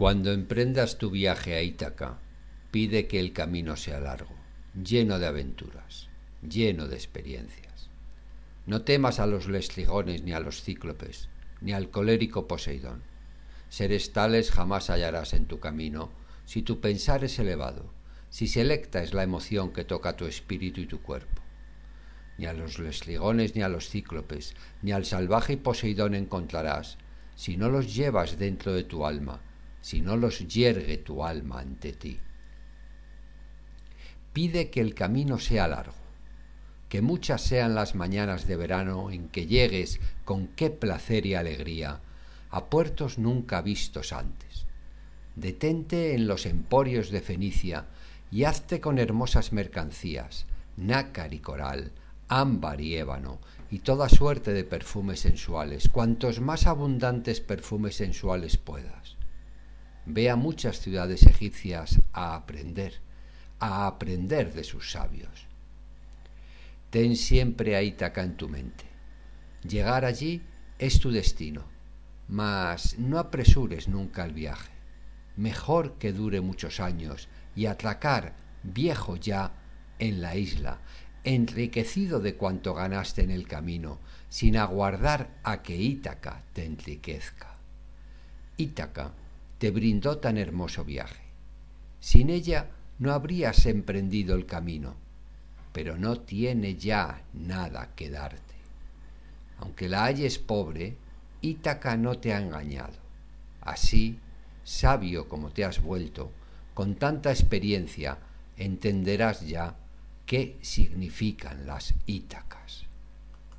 Cuando emprendas tu viaje a Ítaca, pide que el camino sea largo, lleno de aventuras, lleno de experiencias. No temas a los lesligones ni a los cíclopes, ni al colérico Poseidón. Seres tales jamás hallarás en tu camino si tu pensar es elevado, si selecta es la emoción que toca tu espíritu y tu cuerpo. Ni a los lesligones ni a los cíclopes, ni al salvaje Poseidón encontrarás, si no los llevas dentro de tu alma, si no los yergue tu alma ante ti. Pide que el camino sea largo, que muchas sean las mañanas de verano en que llegues con qué placer y alegría a puertos nunca vistos antes. Detente en los emporios de Fenicia y hazte con hermosas mercancías, nácar y coral, ámbar y ébano, y toda suerte de perfumes sensuales, cuantos más abundantes perfumes sensuales puedas. Ve a muchas ciudades egipcias a aprender, a aprender de sus sabios. Ten siempre a Ítaca en tu mente. Llegar allí es tu destino, mas no apresures nunca el viaje. Mejor que dure muchos años y atracar viejo ya en la isla, enriquecido de cuanto ganaste en el camino, sin aguardar a que Ítaca te enriquezca. Ítaca te brindó tan hermoso viaje. Sin ella no habrías emprendido el camino, pero no tiene ya nada que darte. Aunque la halles pobre, Ítaca no te ha engañado. Así, sabio como te has vuelto, con tanta experiencia, entenderás ya qué significan las Ítacas.